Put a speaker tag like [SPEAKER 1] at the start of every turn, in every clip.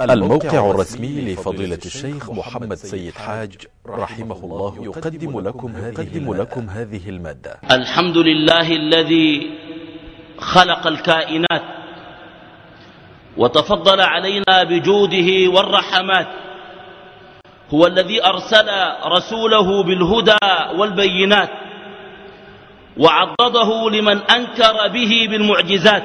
[SPEAKER 1] الموقع الرسمي لفضيلة الشيخ محمد سيد حاج رحمه الله يقدم لكم هذه, لكم هذه ا ل م ا د ة
[SPEAKER 2] الحمد لله الذي خلق الكائنات وتفضل علينا بجوده والرحمات. هو الذي أرسل رسوله بالهدى والبينات وعضده لمن أنكر به بالمعجزات.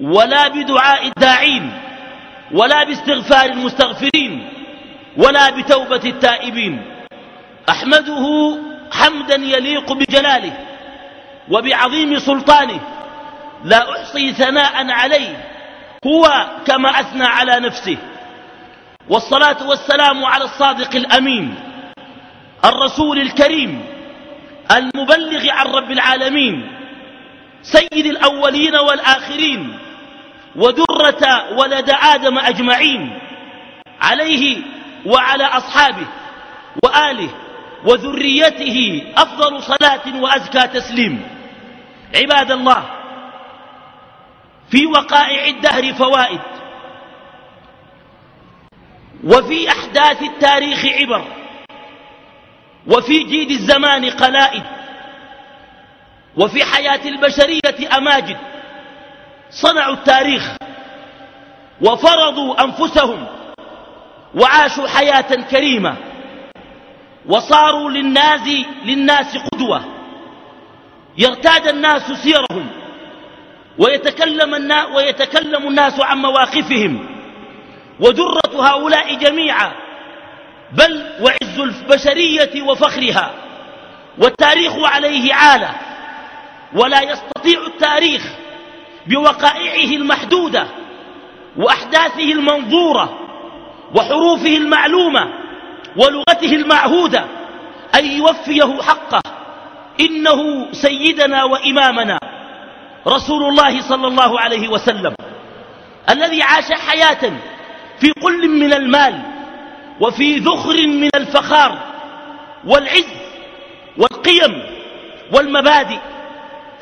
[SPEAKER 2] ولا بدعاء الداعين ولا باستغفار المستغفرين ولا بتوبة التائبين. أحمده حمدا يليق بجلاله وبعظيم سلطانه. لا أحصي ثناء عليه هو كما أثنى على نفسه. والصلاة والسلام على الصادق الأمين الرسول الكريم المبلغ عن رب العالمين سيد الأولين والآخرين. ودرة ولد آدم أجمعين عليه وعلى أصحابه وآله وذريته أفضل صلاة وأزكى تسليم. عباد الله في وقائع الدهر فوائد. وفي أحداث التاريخ عبر. وفي جيد الزمان قلائد. وفي حياة البشرية أماجد. صنعوا التاريخ وفرضوا أنفسهم وعاشوا حياة كريمة وصاروا للناس, للناس قدوة يرتاد الناس سيرهم ويتكلم, الناس ويتكلم الناس عن مواقفهم ودرة هؤلاء جميعا بل وعز البشرية وفخرها والتاريخ عليه عالة ولا يستطيع التاريخ بوقائعه المحدودة وأحداثه المنظورة وحروفه المعلومة ولغته المعهودة أن يوفيه حقه. إنه سيدنا وإمامنا رسول الله صلى الله عليه وسلم الذي عاش حياة في قل من المال وفي ذخر من الفخار والعز والقيم والمبادئ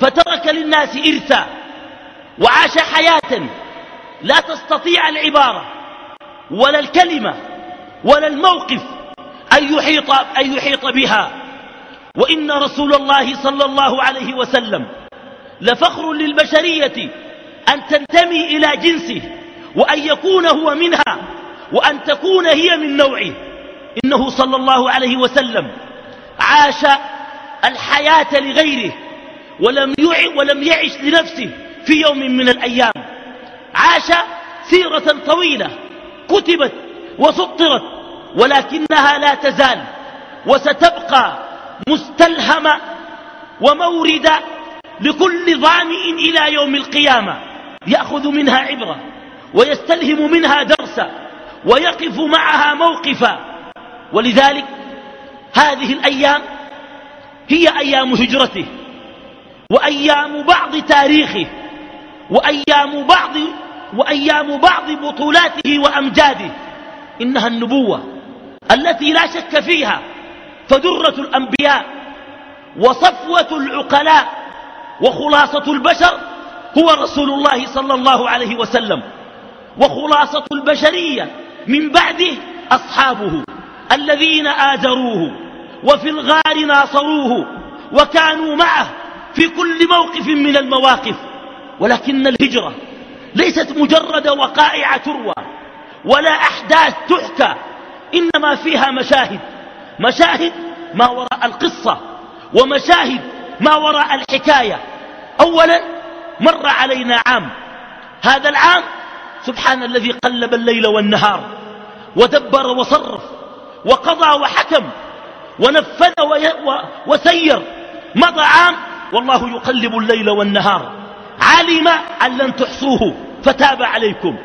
[SPEAKER 2] فترك للناس إرثا وعاش حياة لا تستطيع العبارة ولا الكلمة ولا الموقف أن يحيط, أن يحيط بها. وإن رسول الله صلى الله عليه وسلم لفخر للبشرية أن تنتمي إلى جنسه وأن يكون هو منها وأن تكون هي من نوعه. إنه صلى الله عليه وسلم عاش الحياة لغيره ولم, ولم يعش لنفسه. في يوم من الأيام عاش سيرة طويلة كتبت وسطرت ولكنها لا تزال وستبقى مستلهمة ومورد لكل ظامئ إلى يوم القيامة. يأخذ منها عبرة ويستلهم منها درسا ويقف معها موقفا. ولذلك هذه الأيام هي أيام هجرته وأيام بعض تاريخه. وأيام بعض, وأيام بعض بطولاته وأمجاده. إنها النبوة التي لا شك فيها فدرة الأنبياء وصفوة العقلاء وخلاصة البشر هو رسول الله صلى الله عليه وسلم. وخلاصة البشرية من بعده أصحابه الذين آزروه وفي الغار ناصروه وكانوا معه في كل موقف من المواقف. ولكن الهجرة ليست مجرد وقائع تروى ولا أحداث تحكى إنما فيها مشاهد مشاهد ما وراء القصة ومشاهد ما وراء الحكاية. أولا مر علينا عام. هذا العام سبحان الذي قلب الليل والنهار ودبر وصرف وقضى وحكم ونفذ وسير. مضى عام والله يقلب الليل والنهار. علم أن لن تحصوه فتاب عليكم.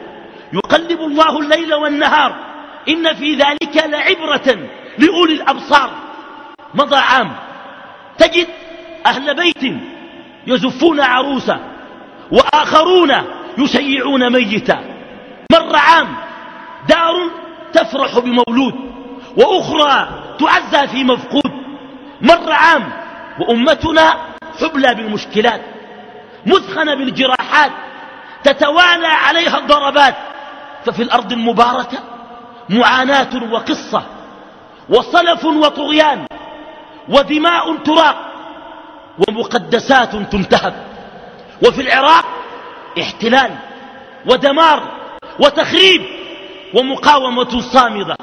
[SPEAKER 2] يقلب الله الليل والنهار. إن في ذلك لعبرة لأولي الأبصار. مضى عام. تجد أهل بيت يزفون عروسا وآخرون يشيعون ميتا. مر عام. دار تفرح بمولود وأخرى تعزى في مفقود. مر عام. وأمتنا حبلى بالمشكلات. مثخنة بالجراحات تتوالى عليها الضربات. ففي الأرض المباركة معاناة وقصة وصلف وطغيان ودماء تراق ومقدسات تنتهك وفي العراق احتلال ودمار وتخريب ومقاومة صامدة.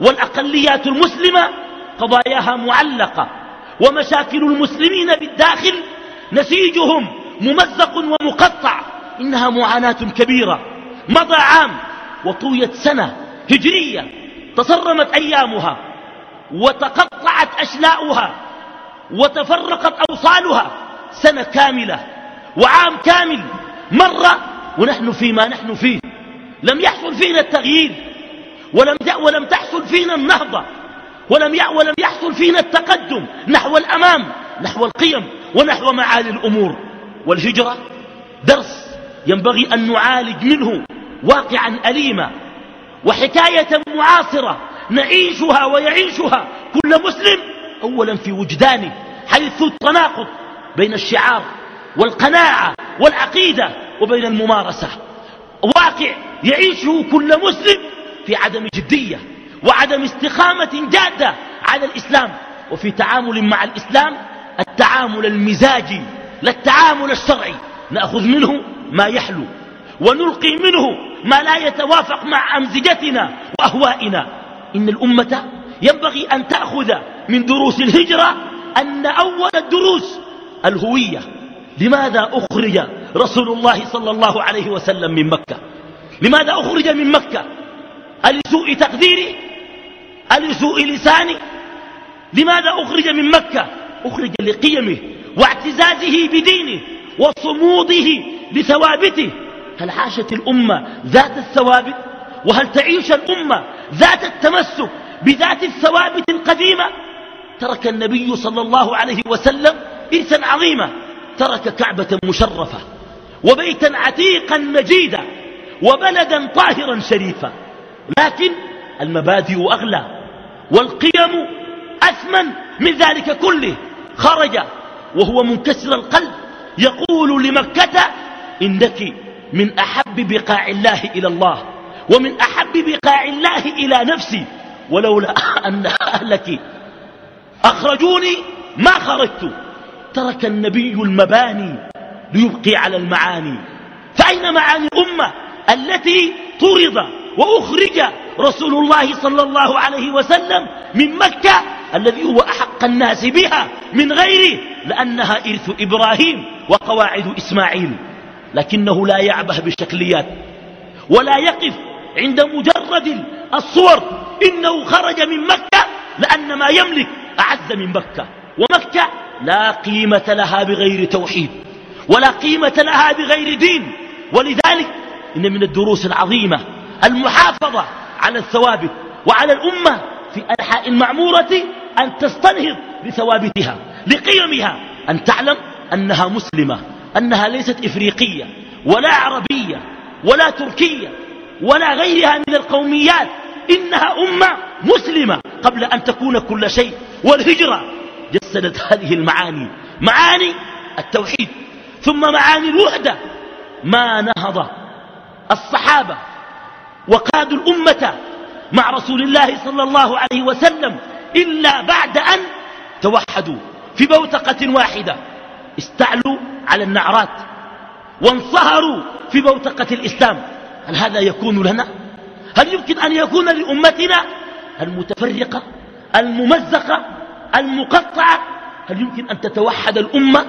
[SPEAKER 2] والأقليات المسلمة قضاياها معلقة ومشاكل المسلمين بالداخل نسيجهم. ممزق ومقطع إنها معاناة كبيرة. مضى عام وطويت سنة هجرية تصرمت أيامها وتقطعت أشلاؤها وتفرقت أوصالها. سنة كاملة وعام كامل مر ونحن فيما نحن فيه. لم يحصل فينا التغيير ولم, ولم تحصل فينا النهضة ولم ولم يحصل فينا التقدم نحو الأمام نحو القيم ونحو معالي الأمور. والهجرة درس ينبغي أن نعالج منه واقعا أليما وحكاية معاصرة نعيشها ويعيشها كل مسلم أولا في وجدانه حيث التناقض بين الشعار والقناعة والعقيدة وبين الممارسة. واقع يعيشه كل مسلم في عدم جدية وعدم استقامة جادة على الإسلام وفي تعامل مع الإسلام التعامل المزاجي. لا التعامل الشرعي نأخذ منه ما يحلو ونلقي منه ما لا يتوافق مع أمزجتنا وأهوائنا. إن الأمة ينبغي أن تأخذ من دروس الهجرة أن أول الدروس الهوية. لماذا أخرج رسول الله صلى الله عليه وسلم من مكة؟ لماذا أخرج من مكة؟ ألسوء تقديري؟ ألسوء لساني؟ لماذا أخرج من مكة؟ أخرج لقيمه واعتزازه بدينه وصموده لثوابته. هل عاشت الأمة ذات الثوابت؟ وهل تعيش الأمة ذات التمسك بذات الثوابت القديمة؟ ترك النبي صلى الله عليه وسلم إرثا عظيما. ترك كعبة مشرفة وبيتا عتيقا مجيدا وبلدا طاهرا شريفا. لكن المبادئ أغلى والقيم أثمن من ذلك كله. خرج وهو منكسر القلب يقول لمكة إنك من أحب بقاع الله إلى الله ومن أحب بقاع الله إلى نفسي ولولا أن أهلك أخرجوني ما خرجت ترك النبي المباني ليبقي على المعاني. فأين معاني الأمة التي طرد وأخرج رسول الله صلى الله عليه وسلم من مكة الذي هو أحق الناس بها؟ من غيره لأنها إرث إبراهيم وقواعد إسماعيل. لكنه لا يعبه بالشكليات ولا يقف عند مجرد الصور. إنه خرج من مكة لأن ما يملك أعز من مكة ومكة لا قيمة لها بغير توحيد ولا قيمة لها بغير دين. ولذلك إن من الدروس العظيمة المحافظة على الثوابت وعلى الأمة في أنحاء المعمورة أن تستنهض بثوابتها لقيمها. أن تعلم أنها مسلمة أنها ليست إفريقية ولا عربية ولا تركية ولا غيرها من القوميات. إنها أمة مسلمة قبل أن تكون كل شيء. والهجرة جسدت هذه المعاني. معاني التوحيد. ثم معاني الوحدة. ما نهض الصحابة وقادوا الأمة مع رسول الله صلى الله عليه وسلم إلا بعد أن توحدوا في بوتقة واحدة استعلوا على النعرات وانصهروا في بوتقة الإسلام. هل هذا يكون لنا؟ هل يمكن أن يكون لأمتنا المتفرقة الممزقة المقطعة؟ هل يمكن أن تتوحد الأمة؟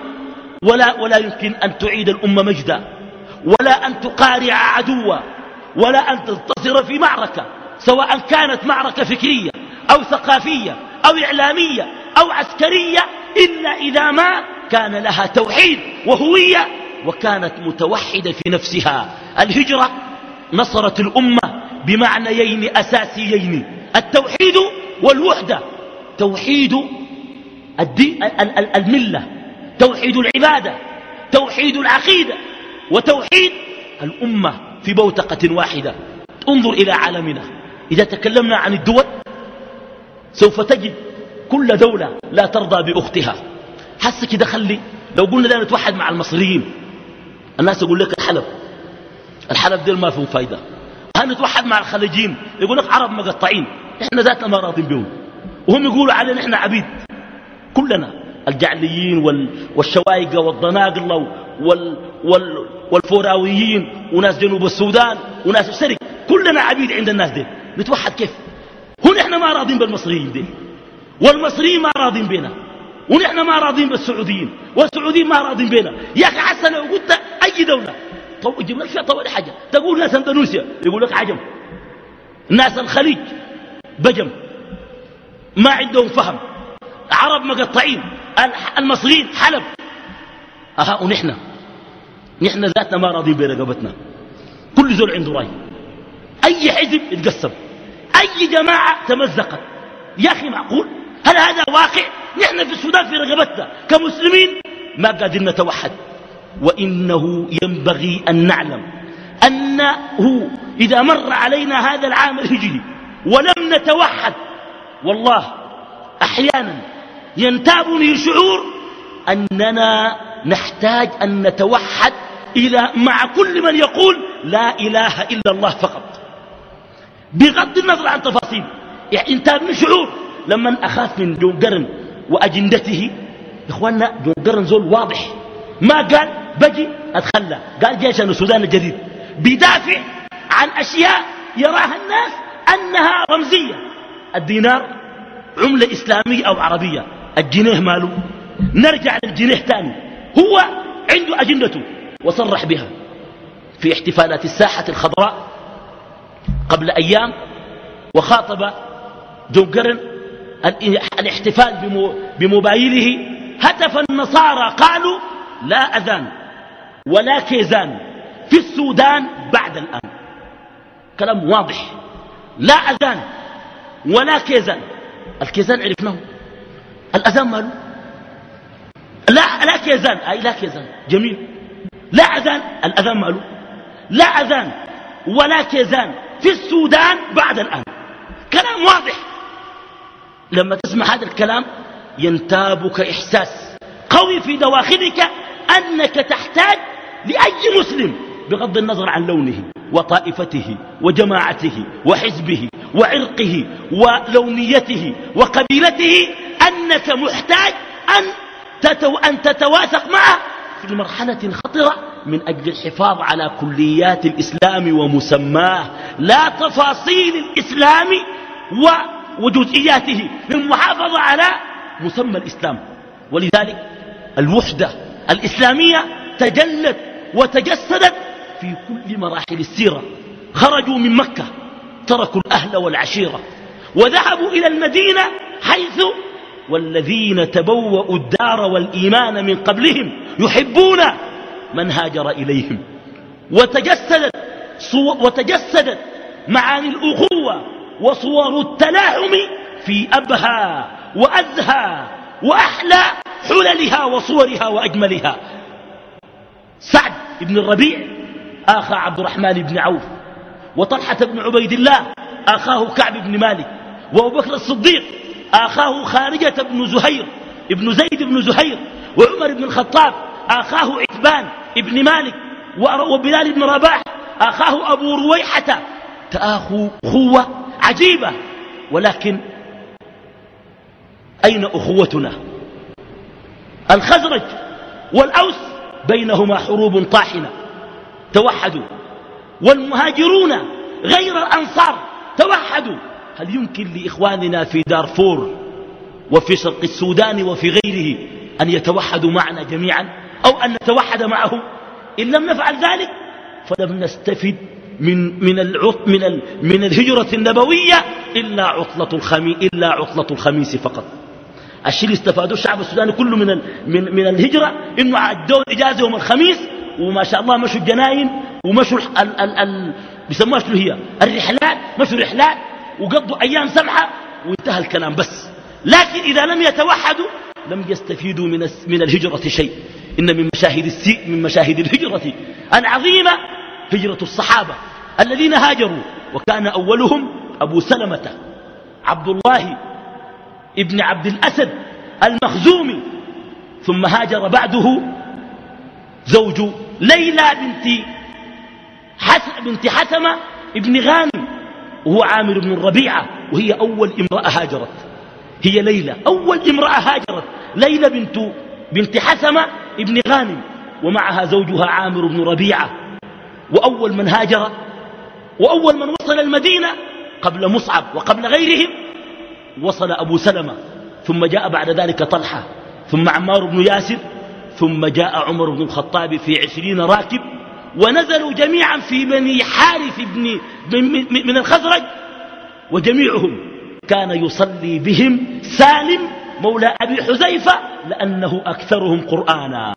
[SPEAKER 2] ولا, ولا يمكن أن تعيد الأمة مجدا ولا أن تقارع عدوا ولا أن تنتصر في معركة سواء كانت معركة فكرية أو ثقافية أو إعلامية أو عسكرية إلا إذا ما كان لها توحيد وهوية وكانت متوحدة في نفسها. الهجرة نصرت الأمة بمعنيين أساسيين التوحيد والوحدة. توحيد الملة توحيد العبادة توحيد العقيدة وتوحيد الأمة في بوتقة واحدة. انظر إلى عالمنا. إذا تكلمنا عن الدول سوف تجد كل دولة لا ترضى بأختها. حس كده خلي لو قلنا لا نتوحد مع المصريين. الناس يقول لك الحلب. الحلب ديل ما فيه فايدة. هنتوحد مع الخليجيين يقول لك عرب مقطعين. إحنا ذاتنا ما راضين بهم. وهم يقولوا علينا إحنا عبيد. كلنا. الجعليين وال والشوايقة والضناقلة وال وال والفوراويين وناس جنوب السودان وناس الشرق كلنا عبيد عند الناس دي نتوحد كيف؟ هو نحن ما راضين بالمصريين دي والمصريين ما راضين بينا ونحن ما راضين بالسعوديين. والسعوديين ما راضين بينا يا أخي حسن لو قلت أي دولة. طو... يجيب لك فيها طول حاجة تقول ناس أندونيسيا. يقول لك عجم. ناس الخليج. بجم. ما عندهم فهم. عرب مقطعين. المصريين حلب. أها ونحن. نحن ذاتنا ما راضين برقبتنا كل زول عنده رأي. أي حزب يتقسم. أي جماعة تمزقت. يا أخي معقول؟ هل هذا واقع؟ نحن في السودان في رقبتنا كمسلمين ما قادرين نتوحد. وإنه ينبغي أن نعلم أنه إذا مر علينا هذا العام الهجري ولم نتوحد والله أحيانا ينتابني شعور أننا نحتاج أن نتوحد إلى مع كل من يقول لا إله إلا الله فقط. بغض النظر عن تفاصيل يعني انتابني شعور لما أخاف من جون قرن وأجندته. إخواننا جون قرن زول واضح. ما قال؟ بجي أتخلى. قال جيشنا السودان الجديد. بيدافع عن أشياء يراها الناس أنها رمزية. الدينار عملة إسلامية أو عربية. الجنيه ماله. نرجع للجنيه تاني. هو عنده أجندته. وصرح بها. في احتفالات الساحة الخضراء قبل أيام وخاطب جون قرن الاحتفال بموبايله هتف النصارى قالوا لا أذان ولا كيزان في السودان بعد الآن كلام واضح. لا أذان ولا كيزان. الكيزان عرفناه. الأذان ماله؟ لا لا كيزان. أي لا كيزان. جميل. لا أذان. الأذان ماله؟ لا أذان ولا كيزان في السودان بعد الآن كلام واضح. لما تسمع هذا الكلام ينتابك إحساس قوي في دواخلك أنك تحتاج لأي مسلم بغض النظر عن لونه وطائفته وجماعته وحزبه وعرقه ولونيته وقبيلته أنك محتاج أن, تتو أن تتواثق معه في مرحلة خطرة من أجل الحفاظ على كليات الإسلام ومسماه لا تفاصيل الإسلام وجزئياته للمحافظة على مسمى الإسلام. ولذلك الوحدة الإسلامية تجلت وتجسدت في كل مراحل السيرة. خرجوا من مكة تركوا الأهل والعشيرة وذهبوا إلى المدينة حيث والذين تبوأوا الدار والإيمان من قبلهم يحبون من هاجر إليهم. وتجسدت, وتجسدت معاني الأخوة وصور التلاحم في أبهى وأزهى وأحلى حللها وصورها وأجملها. سعد بن الربيع آخى عبد الرحمن بن عوف وطلحة بن عبيد الله أخاه كعب بن مالك وأبو بكر الصديق أخاه خارجة بن زهير ابن زيد بن زهير وعمر بن الخطاب أخاه عتبان ابن مالك وبلال بن رباح أخاه أبو رويحة تآخوا أخوة عجيبة. ولكن أين أخوتنا؟ الخزرج والأوس بينهما حروب طاحنة. توحدوا. والمهاجرون غير الأنصار. توحدوا. هل يمكن لإخواننا في دارفور وفي شرق السودان وفي غيره أن يتوحدوا معنا جميعا أو أن نتوحد معهم؟ إن لم نفعل ذلك فلم نستفد من من العط من ال من الهجرة النبوية إلا عطلة الخميس إلا عطلة الخميس فقط. الشيء اللي استفادوه الشعب السوداني كله من ال من من الهجرة إنه عدوا الإجازة يوم الخميس وما شاء الله مشوا الجناين ومشوا ال ال ال بيسموها شنو هي؟ الرحلات مشوا رحلات وقضوا أيام سمحة وانتهى الكلام بس. لكن إذا لم يتوحدوا لم يستفيدوا من من الهجرة شيء. إن من مشاهد السي من مشاهد الهجرة العظيمة هجرة الصحابة الذين هاجروا. وكان أولهم أبو سلمة عبد الله ابن عبد الأسد المخزومي. ثم هاجر بعده زوج ليلى بنت حسن بنت حسمة ابن غانم. وهو عامر بن الربيعة وهي أول امرأة هاجرت. هي ليلى. أول امرأة هاجرت. ليلى بنت بنت حسمة ابن غانم. ومعها زوجها عامر بن ربيعة. وأول من هاجر وأول من وصل المدينة قبل مصعب وقبل غيرهم وصل أبو سلمة ثم جاء بعد ذلك طلحة ثم عمار بن ياسر ثم جاء عمر بن الخطاب في عشرين راكب ونزلوا جميعا في بني حارث بن من الخزرج وجميعهم كان يصلي بهم سالم مولى أبي حذيفة لأنه أكثرهم قرآنا.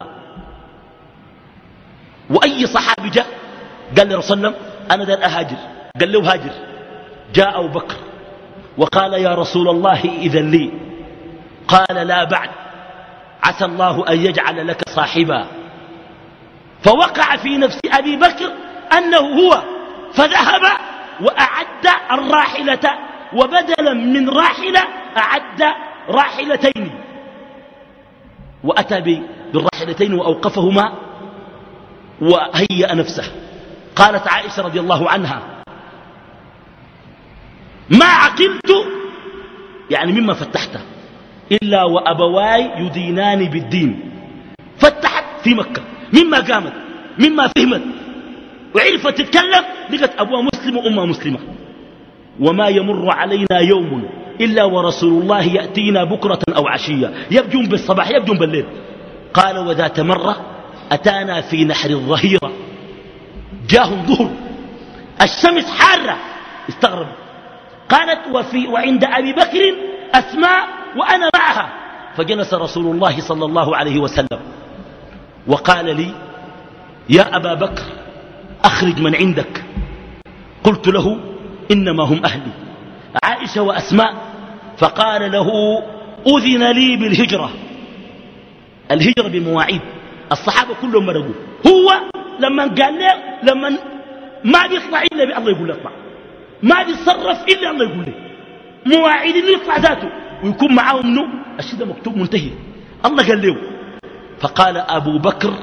[SPEAKER 2] وأي صحابي جاء؟ قال لرسول الله أنا ذا أهاجر. قال له هاجر. جاء أبو بكر وقال يا رسول الله إذا لي. قال لا بعد. عسى الله أن يجعل لك صاحبا. فوقع في نفس أبي بكر أنه هو فذهب وأعد الراحلة وبدلا من راحلة أعد راحلتين. وأتى بالراحلتين وأوقفهما وهيأ نفسه. قالت عائشة رضي الله عنها ما عقلت يعني مما فتحته إلا وأبواي يدينان بالدين فتحت في مكة مما قامت مما فهمت وعرفت تتكلم لقت أبوها مسلم وأمها مسلمة وما يمر علينا يوم إلا ورسول الله يأتينا بكرة أو عشية يبجون بالصباح يبجون بالليل. قال وذات مرة أتانا في نحر الظهيرة جاهم ظهر الشمس حارة. استغرب. قالت وفي وعند أبي بكر أسماء وأنا معها. فجلس رسول الله صلى الله عليه وسلم. وقال لي يا أبا بكر أخرج من عندك. قلت له إنما هم أهلي. عائشة وأسماء. فقال له أذن لي بالهجرة. الهجرة بمواعيد. الصحابة كلهم مرقوا هو لما قال له لما ما بيطلع إلا بالله يقول له اطلع ما بيتصرف إلا الله يقول له مواعيد اللي يطلع ذاته. ويكون معاه منه الشيء مكتوب منتهي الله قال له فقال أبو بكر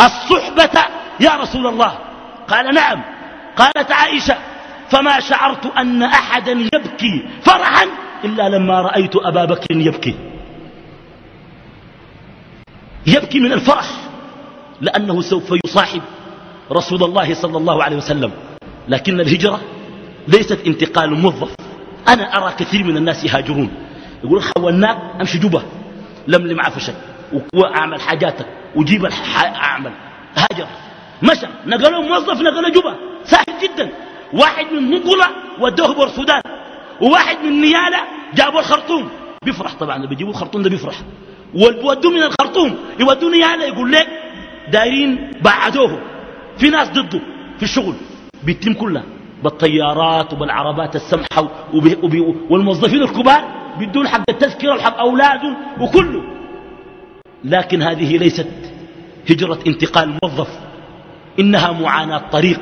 [SPEAKER 2] الصحبة يا رسول الله. قال نعم. قالت عائشة فما شعرت أن أحدا يبكي فرحا إلا لما رأيت أبا بكر يبكي. يبكي من الفرح. لأنه سوف يصاحب رسول الله صلى الله عليه وسلم. لكن الهجرة ليست انتقال موظف. أنا أرى كثير من الناس يهاجرون. يقول حولناك أمشي جبه لملم عفشك وأعمل حاجاتك. وجيب أعمل. هاجر. مشى. نقلوا موظف نقلوا جبه سهل جدا. واحد من منقلة ودوه بور السودان وواحد من نيالة جابوا الخرطوم. بيفرح طبعا. اللي بيجيبوا الخرطوم ده بيفرح. وودوه من الخرطوم. يودوه نيالة يقول لك دايرين بعدوه في ناس ضده في الشغل. بيتم كلها بالطيارات وبالعربات السمحة وبي وبي والموظفين الكبار بدون حق التذكرة وحق أولادهم وكله. لكن هذه ليست هجرة انتقال موظف. إنها معاناة طريق.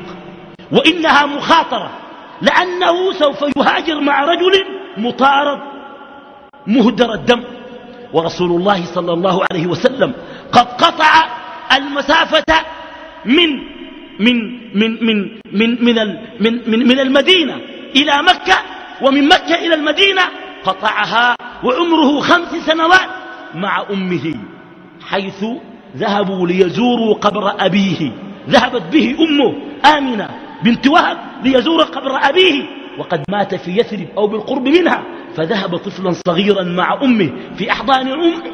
[SPEAKER 2] وإنها مخاطرة. لأنه سوف يهاجر مع رجل مطارد مهدر الدم. ورسول الله صلى الله عليه وسلم قد قطع المسافة من من من من من من من, من, من المدينة إلى مكة ومن مكة إلى المدينة قطعها وعمره خمس سنوات مع أمه حيث ذهبوا ليزوروا قبر أبيه. ذهبت به أمه آمنة بنت وهب ليزور قبر أبيه. وقد مات في يثرب أو بالقرب منها فذهب طفلا صغيرا مع أمه في أحضان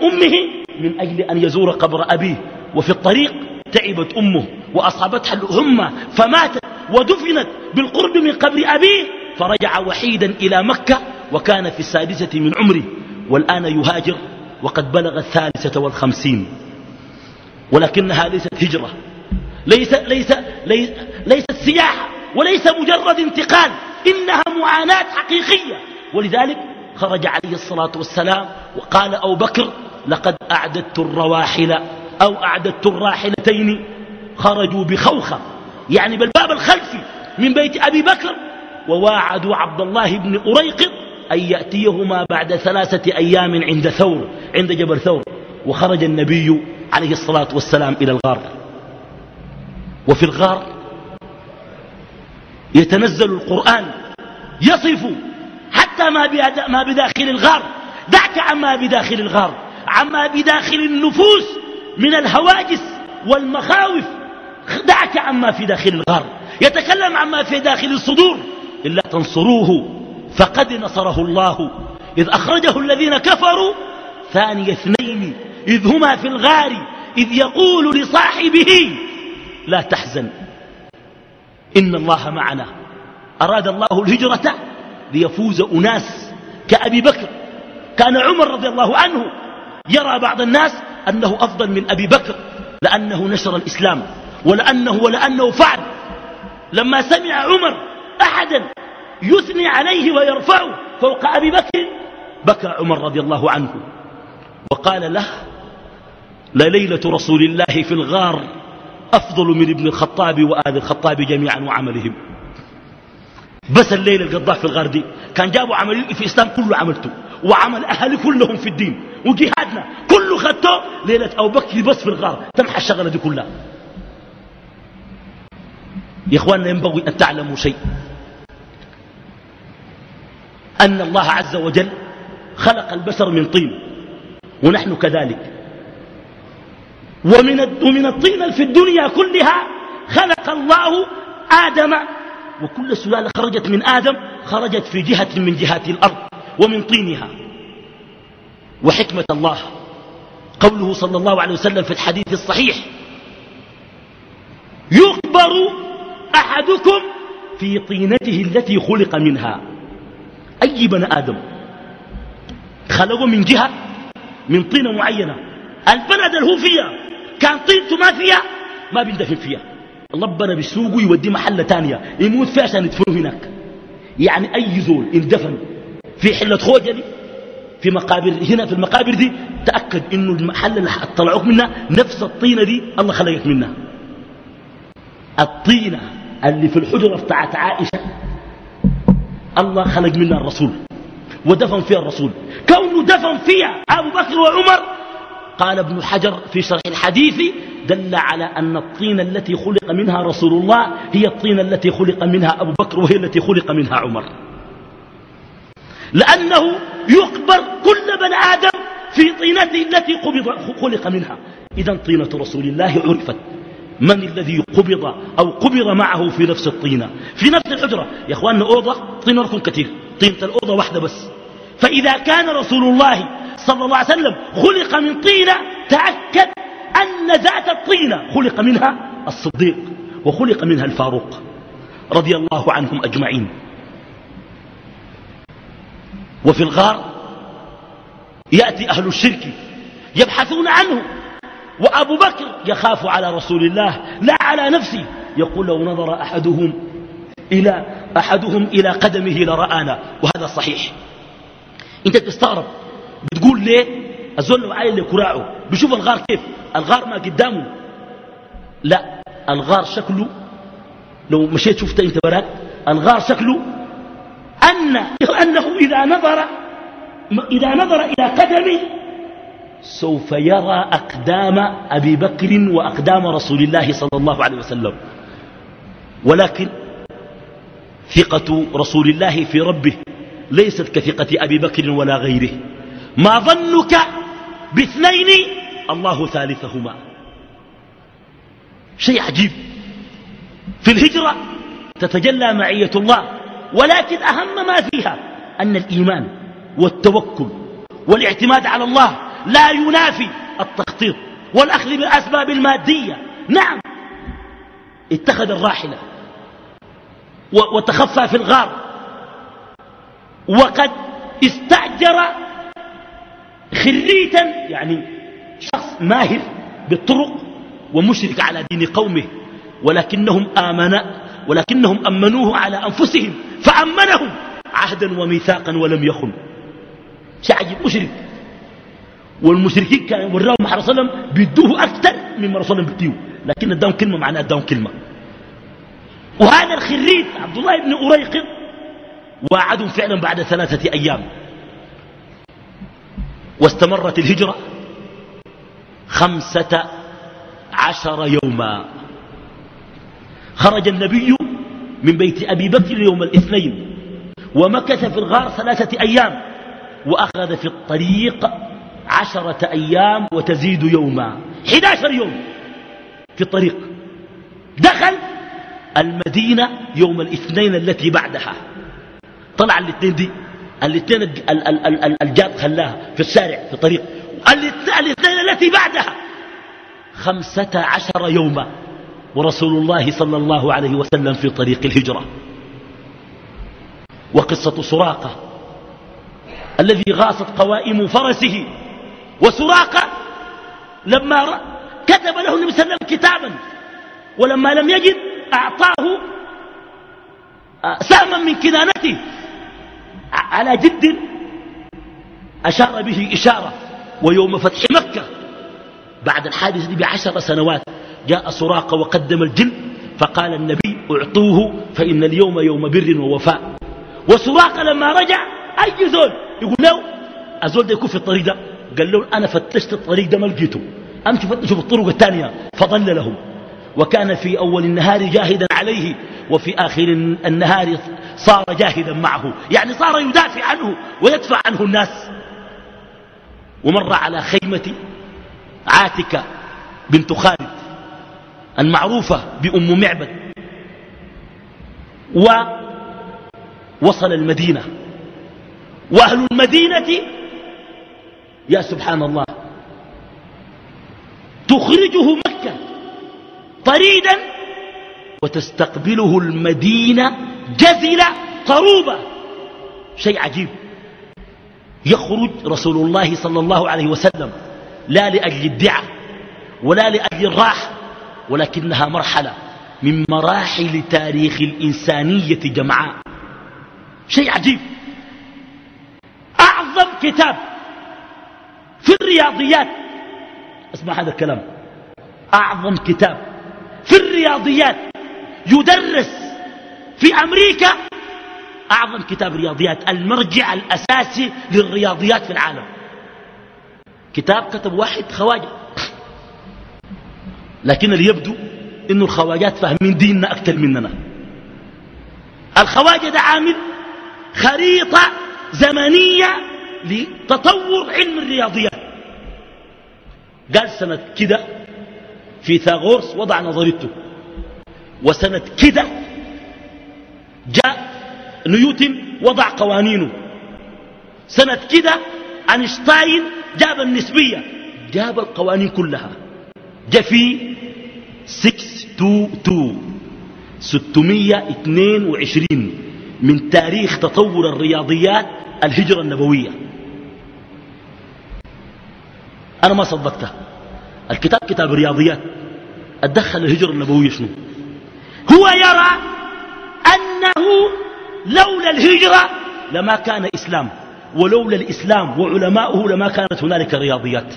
[SPEAKER 2] أمه من أجل أن يزور قبر أبيه. وفي الطريق تعبت أمه وأصابتها الهمة فماتت ودفنت بالقرب من قبر أبيه. فرجع وحيدا إلى مكة وكان في السادسة من عمره. والآن يهاجر وقد بلغ الثالثة والخمسين. ولكنها ليست هجرة. ليس ليس ليس ليست سياحة وليس مجرد انتقال. إنها معاناة حقيقية. ولذلك خرج عليه الصلاة والسلام وقال أو بكر لقد أعددت الرواحل أو أعددت الراحلتين خرجوا بخوخة يعني بالباب الخلفي من بيت أبي بكر وواعدوا عبد الله بن أريقط أن يأتيهما بعد ثلاثة أيام عند ثور عند جبل ثور وخرج النبي عليه الصلاة والسلام إلى الغار. وفي الغار يتنزل القرآن يصف حتى ما بداخل الغار دعك عما بداخل الغار. عما بداخل النفوس من الهواجس والمخاوف. دعك عما في داخل الغار. يتكلم عما في داخل الصدور. إلا تنصروه فقد نصره الله. إذ أخرجه الذين كفروا ثاني اثنين. إذ هما في الغار. إذ يقول لصاحبه لا تحزن. إن الله معنا. أراد الله الهجرة ليفوز أناس كأبي بكر. كان عمر رضي الله عنه يرى بعض الناس أنه أفضل من أبي بكر لأنه نشر الإسلام ولأنه ولأنه فعل. لما سمع عمر أحدا يثني عليه ويرفعه فوق أبي بكر بكى عمر رضي الله عنه وقال له لليلة رسول الله في الغار أفضل من ابن الخطاب وآل الخطاب جميعا وعملهم. بس الليلة القضاء في الغار دي كان جابوا عمل في الإسلام كله عملته. وعمل أهلي كلهم في الدين وجهادنا. كله خدته ليلة أبو بكر بس في الغار. تمحى الشغلة دي كلها. يا إخواننا ينبغي أن تعلموا شيء. أن الله عز وجل خلق البشر من طين ونحن كذلك. ومن ومن الطين في الدنيا كلها خلق الله آدم وكل سلالة خرجت من آدم خرجت في جهة من جهات الأرض. ومن طينها. وحكمة الله. قوله صلى الله عليه وسلم في الحديث الصحيح يخبر أحدكم في طينته التي خلق منها. أي بني آدم؟ خلقه من جهة من طينة معينة. البلد اللي هو فيها. كان طينته ما فيها ما بيندفن فيها. ربنا بيسوقه يوديه محلة تانية. يموت فيها عشان يدفنه هناك. يعني أي زول اندفن في حلة خوجلي في مقابر هنا في المقابر دي تأكد إنه المحل اللي طلعوك منها نفس الطينة دي الله خلقك منها. الطينة اللي في الحجرة بتاعت عائشة الله خلق منها الرسول ودفن فيها الرسول. كونه دفن فيها أبو بكر وعمر قال ابن حجر في شرح الحديث دل على أن الطين التي خلق منها رسول الله هي الطين التي خلق منها أبو بكر وهي التي خلق منها عمر. لأنه يقبر كل بن آدم في طينته التي قبض خلق منها. إذا طينة رسول الله عرفت من الذي قبض أو قبض معه في نفس الطينة. في نفس الحجرة. يا أخواننا أوضة طينة لكم كثير. طينة الأوضة واحدة بس. فإذا كان رسول الله صلى الله عليه وسلم خلق من طينة تأكد أن ذات الطينة خلق منها الصديق وخلق منها الفاروق رضي الله عنهم أجمعين. وفي الغار يأتي أهل الشرك يبحثون عنه وأبو بكر يخاف على رسول الله لا على نفسه يقول لو نظر أحدهم إلى أحدهم إلى قدمه لرآنا وهذا صحيح. أنت تستغرب بتقول ليه؟ الزول لو عايل لكراعه بشوف الغار كيف؟ الغار ما قدامه. لا الغار شكله لو مشيت شفت أنت براك الغار شكله أن أنه إذا نظر إذا نظر إلى قدمه سوف يرى أقدام أبي بكر وأقدام رسول الله صلى الله عليه وسلم. ولكن ثقة رسول الله في ربه ليست كثقة أبي بكر ولا غيره. ما ظنك باثنين؟ الله ثالثهما. شيء عجيب. في الهجرة تتجلى معية الله. ولكن أهم ما فيها أن الإيمان والتوكل والاعتماد على الله لا ينافي التخطيط والأخذ بالأسباب المادية. نعم اتخذ الراحلة وتخفى في الغار. وقد استأجر خريتا يعني شخص ماهر بالطرق ومشرك على دين قومه ولكنهم آمن ولكنهم أمنوه على أنفسهم. فأمنهم عهدا وميثاقا ولم يخن. شعجب مشرك. والمشركين كانوا وراهم محمد صلى الله بيدوه أكثر مما رسول الله بيدوه لكن اداهم كلمة معناه اداهم كلمة. وهذا الخريج عبد الله بن أريقط وعدهم فعلا بعد ثلاثة أيام. واستمرت الهجرة خمسة عشر يوما. خرج النبي من بيت أبي بكر يوم الاثنين ومكث في الغار ثلاثة أيام وأخذ في الطريق عشرة أيام وتزيد يوما 11 يوم في الطريق. دخل المدينة يوم الاثنين التي بعدها. طلع الاثنين دي الاثنين الجاد خلاها في الشارع في الطريق. الاثنين التي بعدها خمسة عشر يوما. ورسول الله صلى الله عليه وسلم في طريق الهجرة. وقصة سراقة الذي غاصت قوائم فرسه وسراقة لما كتب له النبي صلى الله عليه وسلم كتابا ولما لم يجد أعطاه آه، سهما من كنانته على جد أشار به إشارة ويوم فتح مكة بعد الحادث بعشر سنوات جاء سراقة وقدم الجن فقال النبي اعطوه فإن اليوم يوم بر ووفاء. وسراقة لما رجع أي زول؟ يقول له الزول ده يكون في الطريق ده. قال له أنا فتشت الطريق ده ما لقيته. أمشي فتشوا في الطرق الثانية فضل لهم. وكان في أول النهار جاهدا عليه وفي آخر النهار صار جاهدا معه. يعني صار يدافع عنه ويدفع عنه الناس. ومر على خيمة عاتكة بنت خالد. المعروفة بأم معبد. ووصل المدينة. وأهل المدينة يا سبحان الله تخرجه مكة طريدا وتستقبله المدينة جزلة قروبة. شيء عجيب. يخرج رسول الله صلى الله عليه وسلم لا لأجل الدعاء ولا لأجل الراحة ولكنها مرحلة من مراحل تاريخ الإنسانية جمعاء. شيء عجيب. أعظم كتاب في الرياضيات. اسمع هذا الكلام. أعظم كتاب في الرياضيات يدرس في أمريكا. أعظم كتاب رياضيات المرجع الأساسي للرياضيات في العالم. كتاب كتب واحد خواجة. لكن اللي يبدو إنه الخواجات فاهمين ديننا أكثر مننا. الخواجة ده عامل خريطة زمنية لتطور علم الرياضيات. قال سنة كده فيثاغورس وضع نظريته. وسنة كده جاء نيوتن وضع قوانينه. سنة كده أينشتاين جاب النسبية. جاب القوانين كلها. جاء في 622 622 من تاريخ تطور الرياضيات الهجرة النبوية. أنا ما صدقته. الكتاب كتاب رياضيات أدخل الهجرة النبوية شنو؟ هو يرى أنه لولا الهجرة لما كان إسلام ولولا الإسلام وعلماؤه لما كانت هنالك رياضيات.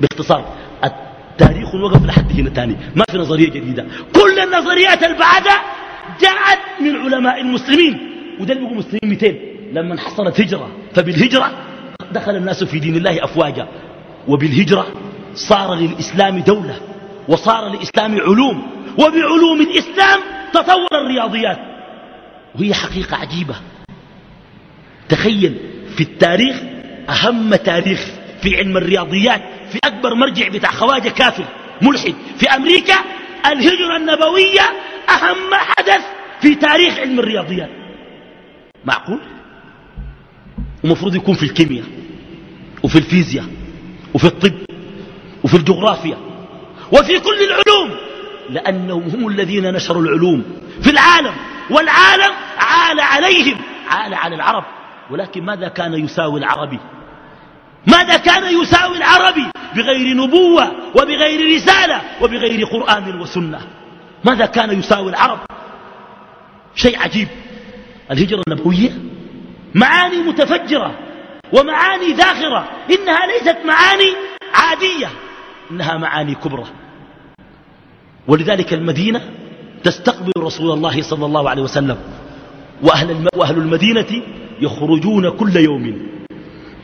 [SPEAKER 2] باختصار التاريخ وقف لحد هنا تاني ما في نظرية جديدة. كل النظريات البعدة جاءت من علماء المسلمين وده اللي المسلمين 200 لما حصلت هجرة فبالهجرة دخل الناس في دين الله أفواجا. وبالهجرة صار للإسلام دولة وصار للإسلام علوم. وبعلوم الإسلام تطور الرياضيات. وهي حقيقة عجيبة. تخيل في التاريخ أهم تاريخ في علم الرياضيات في أكبر مرجع بتاع خواجة كافر ملحد. في أمريكا الهجرة النبوية أهم حدث في تاريخ علم الرياضيات. معقول؟ ومفروض يكون في الكيمياء وفي الفيزياء وفي الطب وفي الجغرافيا وفي كل العلوم. لأنهم هم الذين نشروا العلوم في العالم والعالم عال عليهم عال على العرب. ولكن ماذا كان يساوي العربي؟ ماذا كان يساوي العربي بغير نبوة وبغير رسالة وبغير قرآن وسنة؟ ماذا كان يساوي العرب؟ شيء عجيب. الهجرة النبوية؟ معاني متفجرة ومعاني ذاخرة. إنها ليست معاني عادية إنها معاني كبرى. ولذلك المدينة تستقبل رسول الله صلى الله عليه وسلم وأهل, وأهل المدينة يخرجون كل يوم.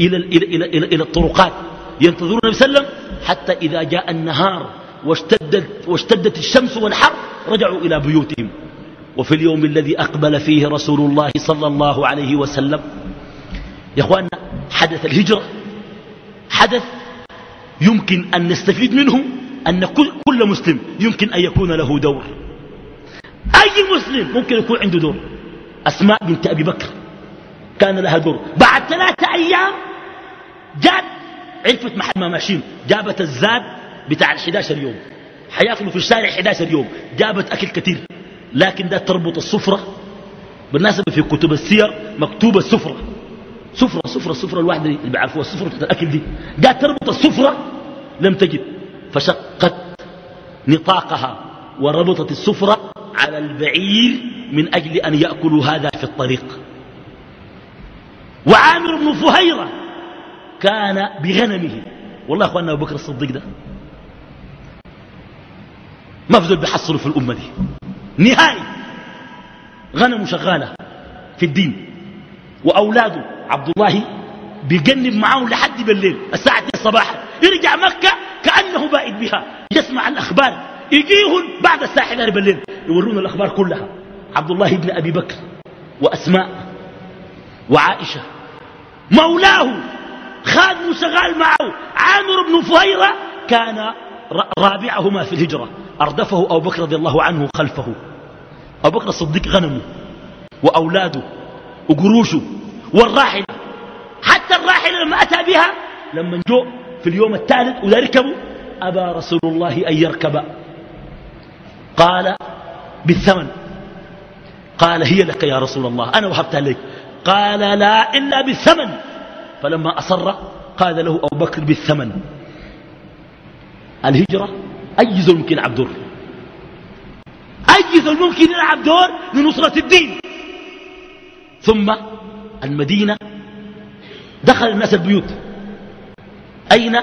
[SPEAKER 2] إلى, إلى, إلى, إلى, إلى الطرقات. ينتظرون النبي صلى الله عليه وسلم حتى إذا جاء النهار واشتدت, واشتدت الشمس والحر رجعوا إلى بيوتهم. وفي اليوم الذي أقبل فيه رسول الله صلى الله عليه وسلم يا أخواننا حدث الهجرة. حدث يمكن أن نستفيد منه أن كل مسلم يمكن أن يكون له دور. أي مسلم ممكن يكون عنده دور؟ أسماء بنت أبي بكر. كان لها دور. بعد ثلاثة أيام جات عرفت محل ما ماشيين. جابت الزاد بتاع ال 11 يوم. حياكلوا في الشارع 11 يوم. جابت أكل كثير لكن ده تربط السفرة بالنسبة في كتب السير مكتوبة السفرة. سفرة سفرة السفرة الواحدة اللي بيعرفوها السفرة بتاعت الأكل دي. جات تربط السفرة لم تجد. فشقت نطاقها وربطت السفرة على البعير من أجل أن يأكلوا هذا في الطريق. وعامر بن فهيرة كان بغنمه. والله أخواننا أبو بكر الصديق ده ما فضل بيحصلوا في الأمة دي. نهائي. غنم شغالة في الدين. وأولاده عبد الله بيجنب معاهم لحد بالليل الساعة 2 صباحا يرجع مكة كأنه بائد بها. يسمع الأخبار. يجيهم بعد الساعة 11 بالليل. يورونا الأخبار كلها. عبد الله بن أبي بكر وأسماء وعائشة. مولاه خادم شغال معه عامر بن فهيرة كان رابعهما في الهجرة. أردفه أبو بكر رضي الله عنه خلفه. أبو بكر الصديق غنمه وأولاده وقروشه والراحلة حتى الراحلة لما أتى بها لما جو في اليوم الثالث ولا ركبوا أبى رسول الله أن يركب. قال بالثمن. قال هي لك يا رسول الله أنا وهبتها لك قال لا إلا بالثمن. فلما أصر قال له أبو بكر بالثمن. الهجرة؟ أي زول ممكن يلعب دور أي زول ممكن يلعب دور لنصرة الدين؟ ثم المدينة دخل الناس البيوت. أين؟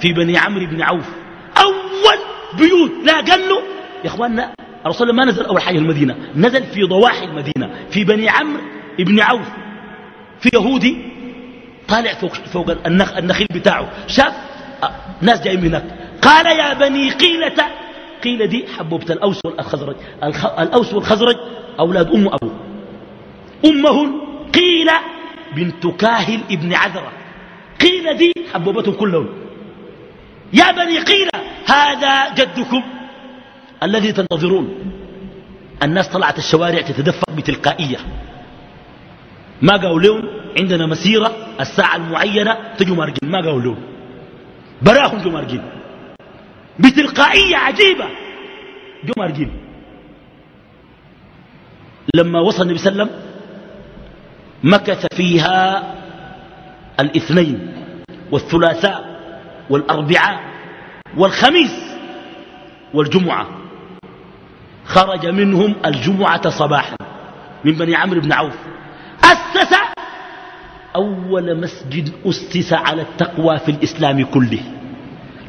[SPEAKER 2] في بني عمرو بن عوف. أول بيوت لا قالوا يا إخواننا الرسول ما نزل أول حاجة المدينة نزل في ضواحي المدينة في بني عمرو بن عوف في يهودي طالع فوق, فوق النخل بتاعه شاف ناس جايين من هناك. قال يا بني قيلة قيلة دي حبوبة الأوس والخزرج. الأوس والخزرج أولاد أم أبو أمهم قيل بنت كاهل ابن عذرة. قيل دي حبوبتهم كلهم. يا بني قيل هذا جدكم الذي تنتظرون. الناس طلعت الشوارع تتدفق بتلقائية. ما قالوا لهم؟ عندنا مسيرة الساعة المعينة تجوا مارجين ما قالوا لهم؟ براهم جو مارجين بتلقائية عجيبة. جو مارجين لما وصل النبي صلى الله عليه وسلم مكث فيها الاثنين والثلاثاء والأربعاء والخميس والجمعة. خرج منهم الجمعة صباحا من بني عمرو بن عوف. أسس أول مسجد أسس على التقوى في الإسلام كله.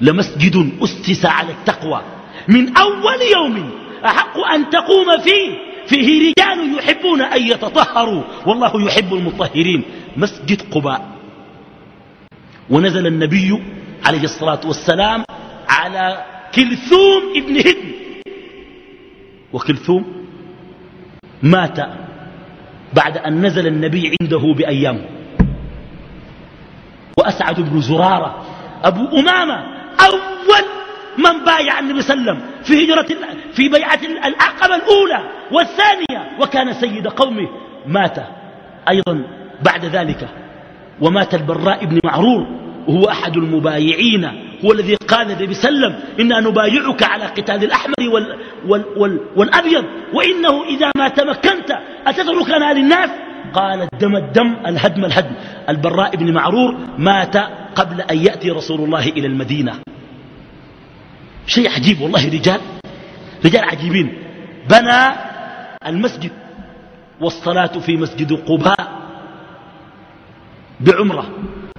[SPEAKER 2] لمسجد أسس على التقوى. من أول يوم أحق أن تقوم فيه. فيه رجال يحبون أن يتطهروا. والله يحب المطهرين. مسجد قباء. ونزل النبي عليه الصلاة والسلام على كلثوم ابن هدم وكلثوم مات. بعد أن نزل النبي عنده بأيام. وأسعد بن زرارة أبو أمامة أول من بايع النبي صلى الله عليه وسلم في هجرة في بيعة العقبة الأولى والثانية. وكان سيد قومه مات أيضا بعد ذلك. ومات البراء بن معرور. وهو أحد المبايعين هو الذي قال النبي صلى الله عليه وسلم إنا نبايعك على قتال الأحمر وال وال وال والأبيض وإنه إذا ما تمكنت أتتركنا للناس؟ قال الدم الدم الهدم الهدم. البراء بن معرور مات قبل أن يأتي رسول الله إلى المدينة. شيء عجيب والله رجال رجال عجيبين. بنى المسجد والصلاة في مسجد قباء بعمرة.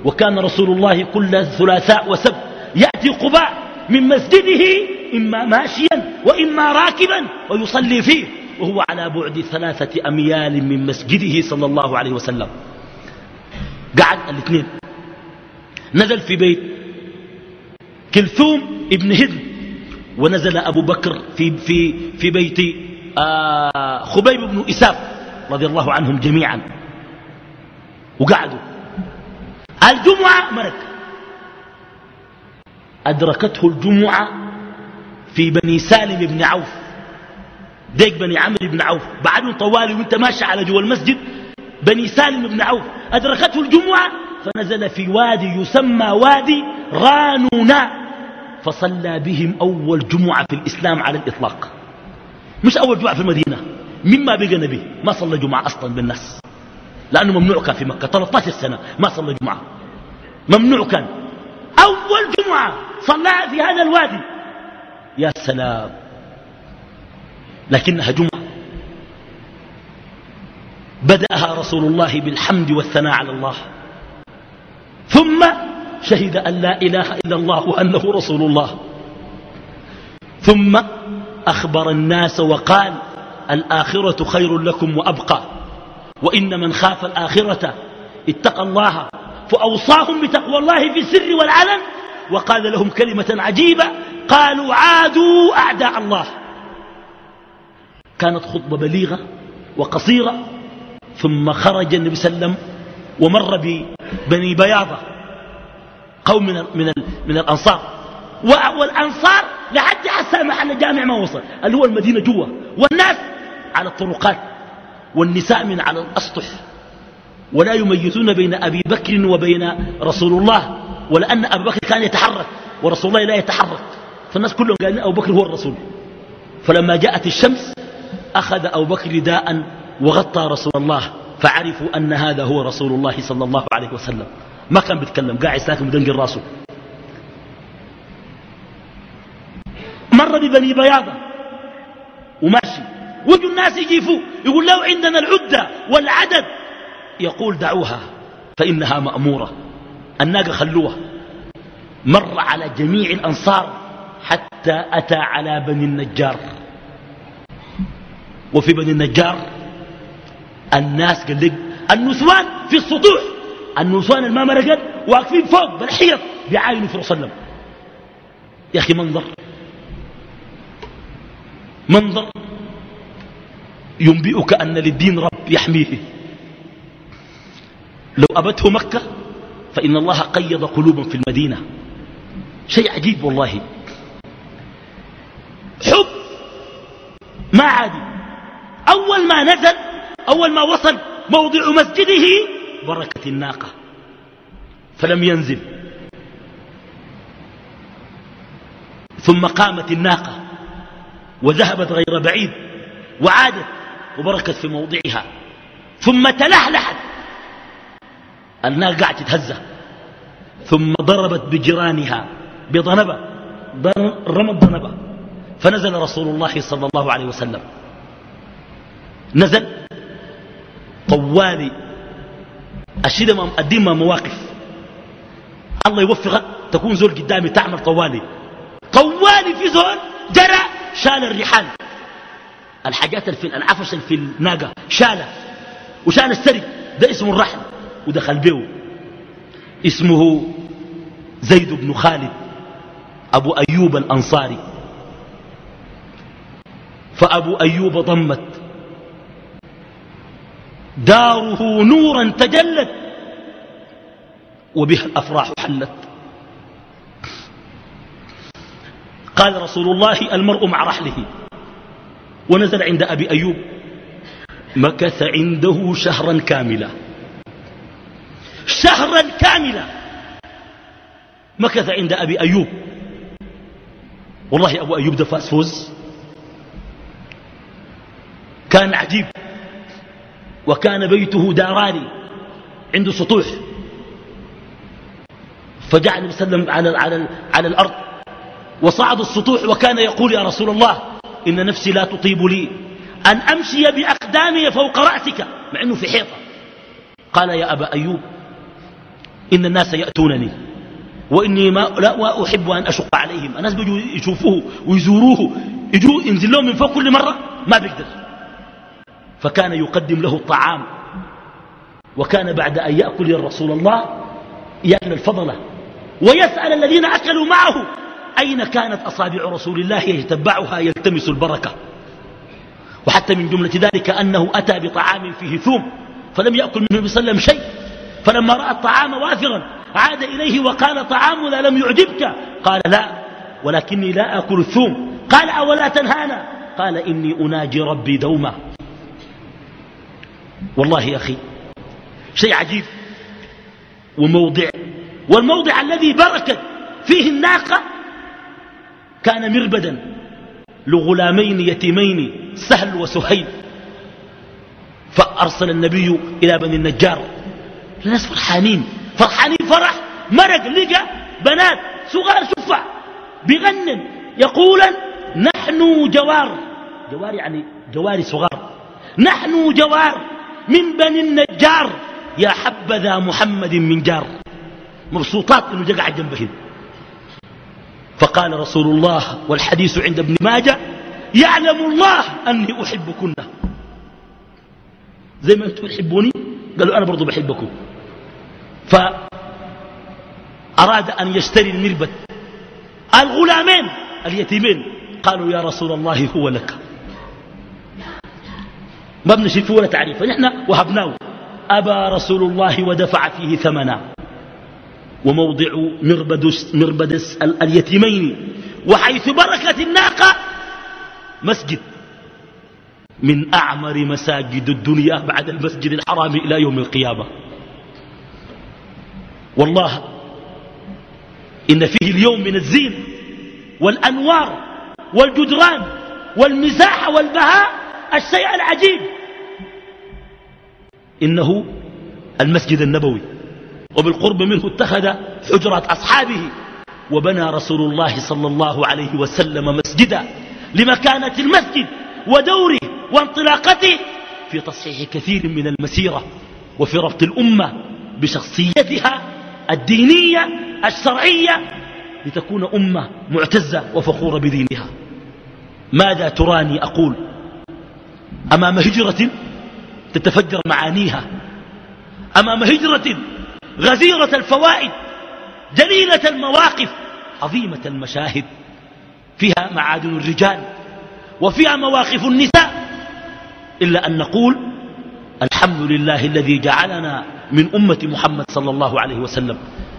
[SPEAKER 2] وكان رسول الله كل ثلاثاء وسبت يأتي قباء من مسجده إما ماشيا وإما راكبا ويصلي فيه وهو على بعد ثلاثة أميال من مسجده صلى الله عليه وسلم. قعد الاثنين. نزل في بيت كلثوم ابن هدم ونزل أبو بكر في, في, في بيت آه خبيب بن إساف رضي الله عنهم جميعا. وقعدوا. الجمعة مرك أدركته الجمعة في بني سالم بن عوف. ديك بني عمرو بن عوف. بعدهم طوالي وانت ماشي على جوا المسجد. بني سالم بن عوف. أدركته الجمعة فنزل في وادي يسمى وادي رانونا فصلى بهم أول جمعة في الإسلام على الإطلاق. مش أول جمعة في المدينة. مما بقى نبي. ما صلى جمعة أصلا بالناس. لأنه ممنوع كان في مكة. 13 سنة ما صلى جمعة. ممنوع كان. أول جمعة صلى في هذا الوادي. يا سلام. لكنها جمعة. بدأها رسول الله بالحمد والثناء على الله. ثم شهد أن لا إله إلا الله وأنه رسول الله. ثم أخبر الناس وقال الآخرة خير لكم وأبقى. وإن من خاف الآخرة اتقى الله فأوصاهم بتقوى الله في السر والعلن وقال لهم كلمة عجيبة قالوا عادوا أعداء الله. كانت خطبة بليغة وقصيرة ثم خرج النبي صلى الله عليه وسلم ومر ببني بياضة قوم من, من, من الأنصار. والأنصار لحد حتى محل الجامع ما وصل اللي هو المدينة جوا. والناس على الطرقات. والنساء من على الأسطح. ولا يميزون بين أبي بكر وبين رسول الله ولأن أبو بكر كان يتحرك ورسول الله لا يتحرك. فالناس كلهم قالوا أبو بكر هو الرسول. فلما جاءت الشمس أخذ أبو بكر داء وغطى رسول الله. فعرفوا أن هذا هو رسول الله صلى الله عليه وسلم. ما كان بيتكلم قاعد ساكن مدنقل راسه مر ببني بياضة وماشي. وجوا الناس يجيفوا يقول لو عندنا العدة والعدد. يقول دعوها فإنها مأمورة. الناقة خلوها. مر على جميع الأنصار حتى أتى على بني النجار. وفي بني النجار الناس قال لك النسوان في السطوح. النسوان الما مرقت واقفين فوق بالحيط بيعاينوا في الله يا أخي منظر. منظر. ينبئك أن للدين رب يحميه. لو أبته مكة فإن الله قيض قلوبا في المدينة. شيء عجيب والله. حب ما عادي. أول ما نزل أول ما وصل موضع مسجده بركة الناقة. فلم ينزل. ثم قامت الناقة وذهبت غير بعيد وعادت وبركت في موضعها. ثم تلحلحت النار قاعد تتهزى ثم ضربت بجيرانها بضنبة. رمت ضنبة فنزل رسول الله صلى الله عليه وسلم. نزل طوالي. الشيء الدين ما مواقف. الله يوفقك تكون زول قدامي تعمل طوالي. طوالي في زول جرى شال الرحال. الحاجات الفي العفش في الناقة. شالة. وشال السري. ده اسمه الرحل ودخل به. اسمه زيد بن خالد. أبو أيوب الأنصاري. فأبو أيوب ضمت. داره نورا تجلت. وبها الأفراح حلت. قال رسول الله المرء مع رحله. ونزل عند أبي أيوب. مكث عنده شهرا كاملا. شهرا كاملا. مكث عند أبي أيوب. والله أبو أيوب ده فاز فوز. كان عجيب. وكان بيته داراني عنده سطوح. فجعل وسلم على, على, على الأرض. وصعد السطوح وكان يقول يا رسول الله إن نفسي لا تطيب لي. أن أمشي بأقدامي فوق رأسك مع أنه في حيطة. قال يا أبا أيوب إن الناس يأتونني وإني ما لا أحب أن أشق عليهم. الناس بيجوا يشوفوه ويزوروه يجوا ينزل لهم من فوق كل مرة ما بيقدر. فكان يقدم له الطعام وكان بعد أن يأكل يا رسول الله يأكل الفضلة ويسأل الذين أكلوا معه. أين كانت أصابع رسول الله يتبعها يلتمس البركة؟ وحتى من جملة ذلك أنه أتى بطعام فيه ثوم فلم يأكل منه النبي صلى الله عليه وسلم شيء. فلما رأى الطعام واثرا عاد إليه وقال طعامنا لم يعجبك. قال لا ولكني لا أكل الثوم. قال أولا تنهانا؟ قال إني أناجي ربي دوما. والله يا أخي شيء عجيب وموضع. والموضع الذي بركت فيه الناقة كان مربدا لغلامين يتيمين سهل وسهيل. فأرسل النبي إلى بني النجار. الناس فرحانين. فرحانين فرح مرق لقى بنات صغار شفع بغنن يقولا نحن جوار. جوار يعني جواري صغار. نحن جوار من بني النجار. يا حبذا محمد من جار. مبسوطات إنه جقع جنبهن فقال رسول الله والحديث عند ابن ماجه يعلم الله أني أحبكن. زي ما أنتم تحبوني؟ قالوا أنا برضو بحبكم. فأراد أن يشتري المربد. الغلامين اليتيمين قالوا يا رسول الله هو لك. ما بنشرفه ولا تعريفه نحن وهبناه. أبى رسول الله ودفع فيه ثمنا وموضع مربدس, مربدس اليتيمين وحيث بركة الناقة مسجد. من أعمر مساجد الدنيا بعد المسجد الحرام إلى يوم القيامة. والله إن فيه اليوم من الزين والأنوار والجدران والمزاح والبهاء الشيء العجيب. إنه المسجد النبوي. وبالقرب منه اتخذ حجرات أصحابه وبنى رسول الله صلى الله عليه وسلم مسجدا لمكانة المسجد ودوره وانطلاقته في تصحيح كثير من المسيرة وفي ربط الأمة بشخصيتها الدينية الشرعية لتكون أمة معتزة وفخورة بدينها. ماذا تراني أقول؟ أمام هجرة تتفجر معانيها. أمام هجرة غزيرة الفوائد جليلة المواقف عظيمة المشاهد. فيها معادن الرجال وفيها مواقف النساء إلا أن نقول الحمد لله الذي جعلنا من أمة محمد صلى الله عليه وسلم.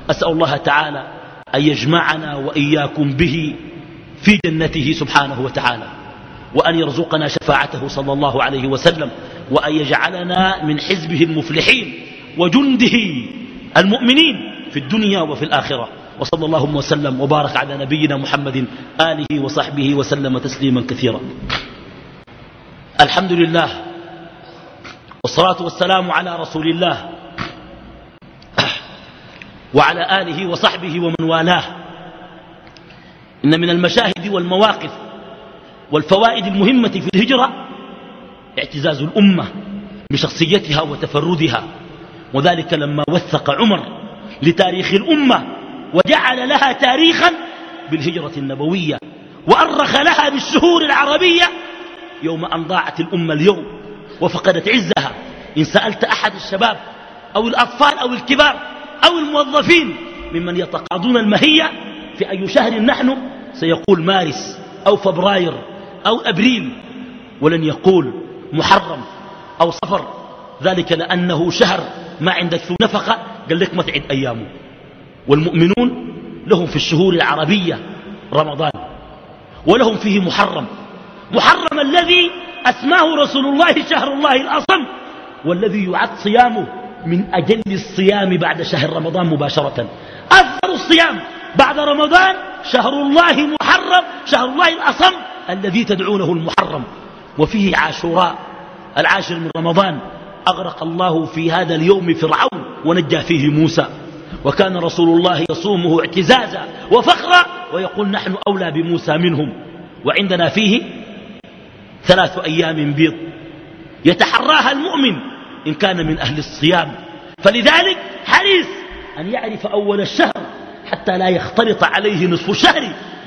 [SPEAKER 2] أسأل الله تعالى أن يجمعنا وإياكم به في جنته سبحانه وتعالى وأن يرزقنا شفاعته صلى الله عليه وسلم وأن يجعلنا من حزبه المفلحين وجنده المؤمنين في الدنيا وفي الآخرة. وصلى الله وسلم وبارك على نبينا محمد آله وصحبه وسلم تسليما كثيرا. الحمد لله والصلاة والسلام على رسول الله وعلى آله وصحبه ومن والاه. إن من المشاهد والمواقف والفوائد المهمة في الهجرة اعتزاز الأمة بشخصيتها وتفردها. وذلك لما وثق عمر لتاريخ الأمة وجعل لها تاريخا بالهجرة النبوية وأرخ لها بالشهور العربية يوم أن ضاعت الأمة اليوم وفقدت عزها. إن سألت أحد الشباب أو الأطفال أو الكبار أو الموظفين ممن يتقاضون المهية في أي شهر نحن سيقول مارس أو فبراير أو أبريل ولن يقول محرم أو صفر. ذلك لأنه شهر ما عندك ذو نفقة؟ قال لك ما تعد أيامه. والمؤمنون لهم في الشهور العربية رمضان ولهم فيه محرم. محرم الذي أسماه رسول الله شهر الله الأصم والذي يعد صيامه من أجل الصيام بعد شهر رمضان مباشرة. أفضل الصيام بعد رمضان شهر الله محرم شهر الله الأصم الذي تدعونه المحرم. وفيه عاشوراء العاشر من رمضان. أغرق الله في هذا اليوم فرعون ونجى فيه موسى. وكان رسول الله يصومه اعتزازا وفخرا ويقول نحن أولى بموسى منهم. وعندنا فيه ثلاث أيام بيض يتحراها المؤمن إن كان من أهل الصيام. فلذلك حريص أن يعرف أول الشهر حتى لا يختلط عليه نصف الشهر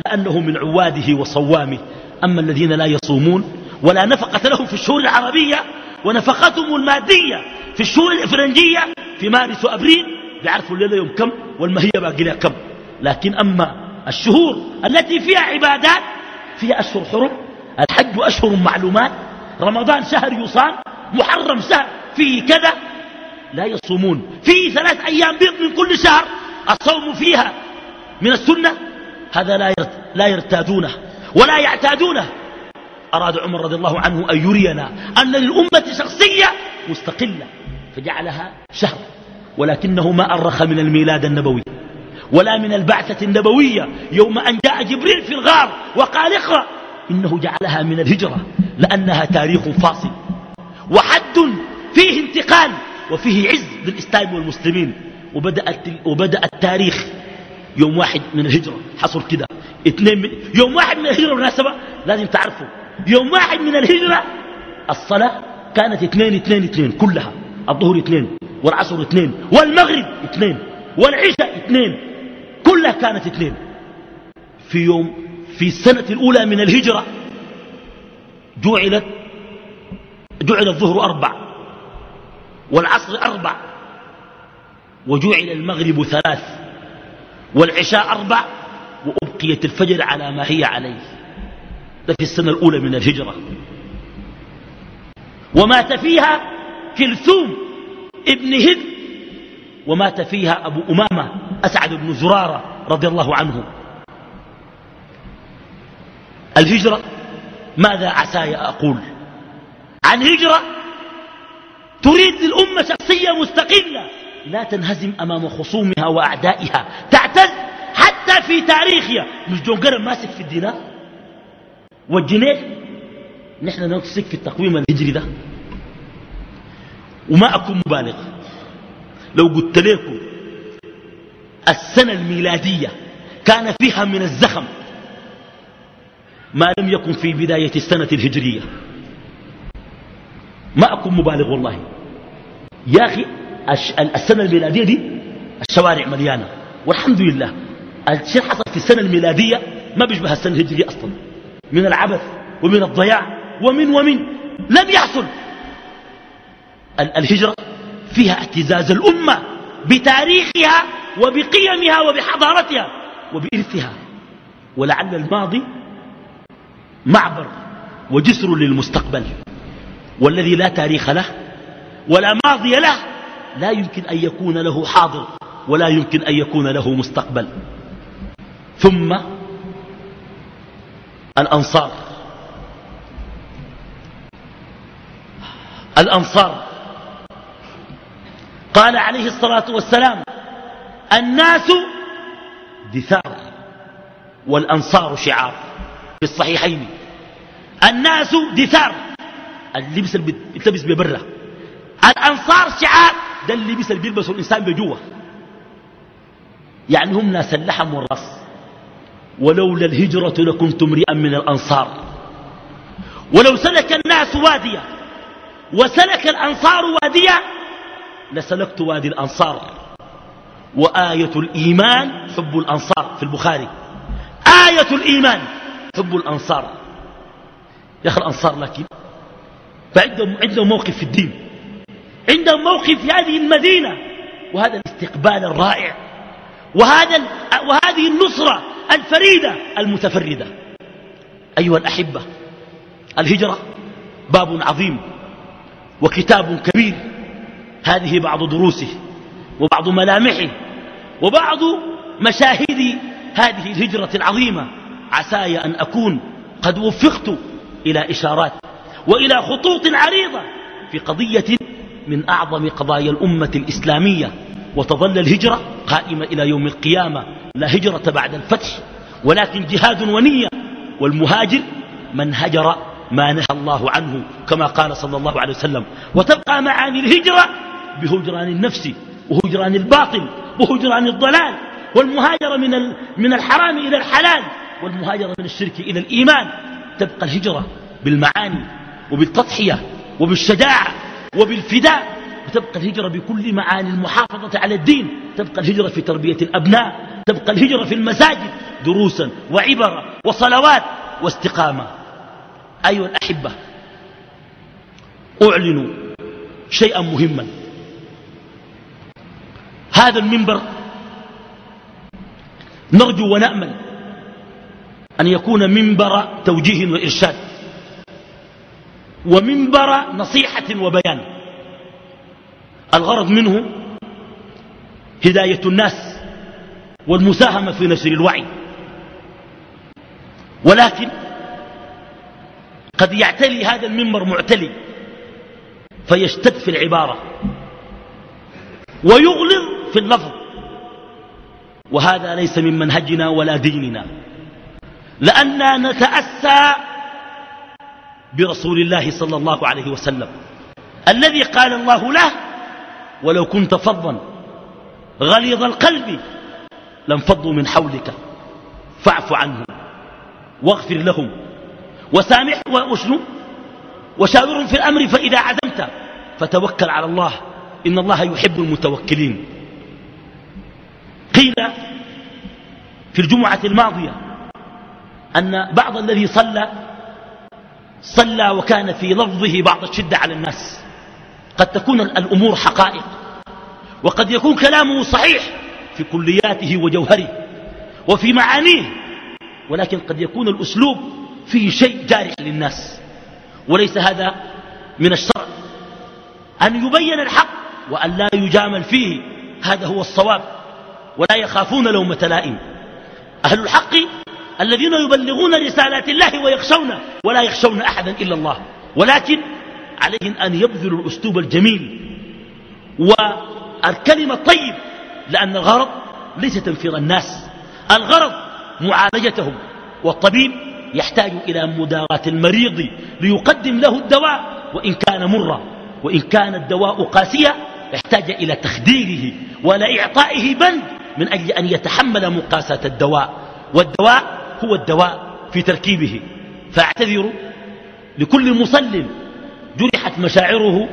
[SPEAKER 2] لأنه من عواده وصوامه. أما الذين لا يصومون ولا نفقة لهم في الشهور العربية ونفقتهم المادية في الشهور الإفرنجية في مارس وأبريل بيعرفوا الليلة يوم كم والمهية باقي لها كم. لكن أما الشهور التي فيها عبادات فيها أشهر حرم الحج أشهر معلومات رمضان شهر يصام محرم شهر فيه كذا لا يصومون. فيه ثلاث أيام بيض من كل شهر الصوم فيها من السنة هذا لا لا يرتادونه ولا يعتادونه. أراد عمر رضي الله عنه أن يرينا أن للأمة شخصية مستقلة فجعلها شهر ولكنه ما أرخ من الميلاد النبوي ولا من البعثة النبوية يوم أن جاء جبريل في الغار وقال اقرأ إنه جعلها من الهجرة لأنها تاريخ فاصل وحد فيه انتقال وفيه عز للإسلام والمسلمين وبدأ, وبدأ التاريخ يوم واحد من الهجرة حصل كده. اثنين من يوم واحد من الهجرة بالمناسبة لازم تعرفوا يوم واحد من الهجرة الصلاة كانت اثنين اثنين اثنين كلها. الظهر اثنين والعصر اثنين والمغرب اثنين والعشاء اثنين كلها كانت اثنين. في يوم في السنة الأولى من الهجرة جعلت جعل الظهر أربع والعصر أربع وجعل المغرب ثلاث والعشاء أربع وأبقيت الفجر على ما هي عليه. ده في السنة الأولى من الهجرة. ومات فيها كلثوم ابن هد ومات فيها أبو أمامة أسعد بن زرارة رضي الله عنه. الهجرة ماذا عساي أقول؟ عن هجرة تريد للأمة شخصية مستقلة لا تنهزم أمام خصومها وأعدائها تعتز حتى في تاريخها. مش جون قرم ماسك في الدينار؟ والجنيه نحن نمسك في التقويم الهجري ده. وما أكون مبالغ. لو قلت لكم السنة الميلادية كان فيها من الزخم ما لم يكن في بداية السنة الهجرية. ما أكون مبالغ والله. يا أخي السنة الميلادية دي الشوارع مليانة. والحمد لله. الشيء حصل في السنة الميلادية ما بيشبه السنة الهجرية أصلا. من العبث ومن الضياع ومن ومن لم يحصل. الهجرة فيها اعتزاز الأمة بتاريخها وبقيمها وبحضارتها وبإرثها. ولعل الماضي معبر وجسر للمستقبل. والذي لا تاريخ له ولا ماضي له لا يمكن أن يكون له حاضر ولا يمكن أن يكون له مستقبل. ثم الأنصار. الأنصار. قال عليه الصلاة والسلام الناس دثار والأنصار شعار. في الصحيحين الناس دثار. اللبس اللي بيتلبس ببرة. الأنصار شعار ده اللبس اللي بيلبسه الإنسان بجوة. يعني هم ناس اللحم والرص. ولولا الهجرة لكنت امرئا من الأنصار. ولو سلك الناس واديا وسلك الأنصار واديا لسلكت وادي الأنصار. وآية الإيمان حب الأنصار في البخاري. آية الإيمان حب الأنصار. يا أخي الأنصار لكن فعندهم عندهم موقف في الدين عندهم موقف في هذه المدينة وهذا الاستقبال الرائع وهذا وهذه النصرة الفريدة المتفردة. أيها الأحبة الهجرة باب عظيم وكتاب كبير. هذه بعض دروسه وبعض ملامحه وبعض مشاهد هذه الهجرة العظيمة. عساي أن أكون قد وفقت إلى إشارات وإلى خطوط عريضة في قضية من أعظم قضايا الأمة الإسلامية. وتظل الهجرة قائمة إلى يوم القيامة لا هجرة بعد الفتح ولكن جهاد ونية. والمهاجر من هجر ما نهى الله عنه كما قال صلى الله عليه وسلم وتبقى معاني الهجرة بهجران النفس وهجران الباطل وهجران الضلال والمهاجرة من من الحرام إلى الحلال والمهاجرة من الشرك إلى الإيمان. تبقى الهجرة بالمعاني وبالتضحية وبالشجاعة وبالفداء. وتبقى الهجرة بكل معاني المحافظة على الدين. تبقى الهجرة في تربية الأبناء. تبقى الهجرة في المساجد دروسا وعبرة وصلوات واستقامة. أيها الأحبة أعلن شيئا مهما. هذا المنبر نرجو ونأمل أن يكون منبر توجيه وإرشاد ومنبر نصيحة وبيان. الغرض منه هداية الناس والمساهمة في نشر الوعي. ولكن قد يعتلي هذا المنبر معتلي فيشتد في العبارة ويغلظ في اللفظ. وهذا ليس من منهجنا ولا ديننا لأننا نتأسى برسول الله صلى الله عليه وسلم. الذي قال الله له ولو كنت فظا غليظ القلب لانفضوا من حولك. فاعف عنهم واغفر لهم وسامح وشنو؟ وشاورهم في الأمر فإذا عزمت فتوكل على الله. إن الله يحب المتوكلين. قيل في الجمعة الماضية أن بعض الذي صلى صلى وكان في لفظه بعض الشدة على الناس. قد تكون الأمور حقائق وقد يكون كلامه صحيح في كلياته وجوهره وفي معانيه ولكن قد يكون الأسلوب فيه شيء جارح للناس وليس هذا من الشرع. أن يبين الحق وأن لا يجامل فيه هذا هو الصواب. ولا يخافون لومة لائم. أهل الحق الذين يبلغون رسالات الله ويخشون ولا يخشون أحدا إلا الله. ولكن عليهم أن يبذلوا الأسلوب الجميل والكلمة الطيب لأن الغرض ليس تنفير الناس الغرض معالجتهم والطبيب يحتاج إلى مداواة المريض ليقدم له الدواء وإن كان مرا وإن كان الدواء قاسيا يحتاج إلى تخديره ولا إعطائه بند من أجل أن يتحمل مقاسة الدواء والدواء هو الدواء في تركيبه. فاعتذر لكل مصل جرحت مشاعره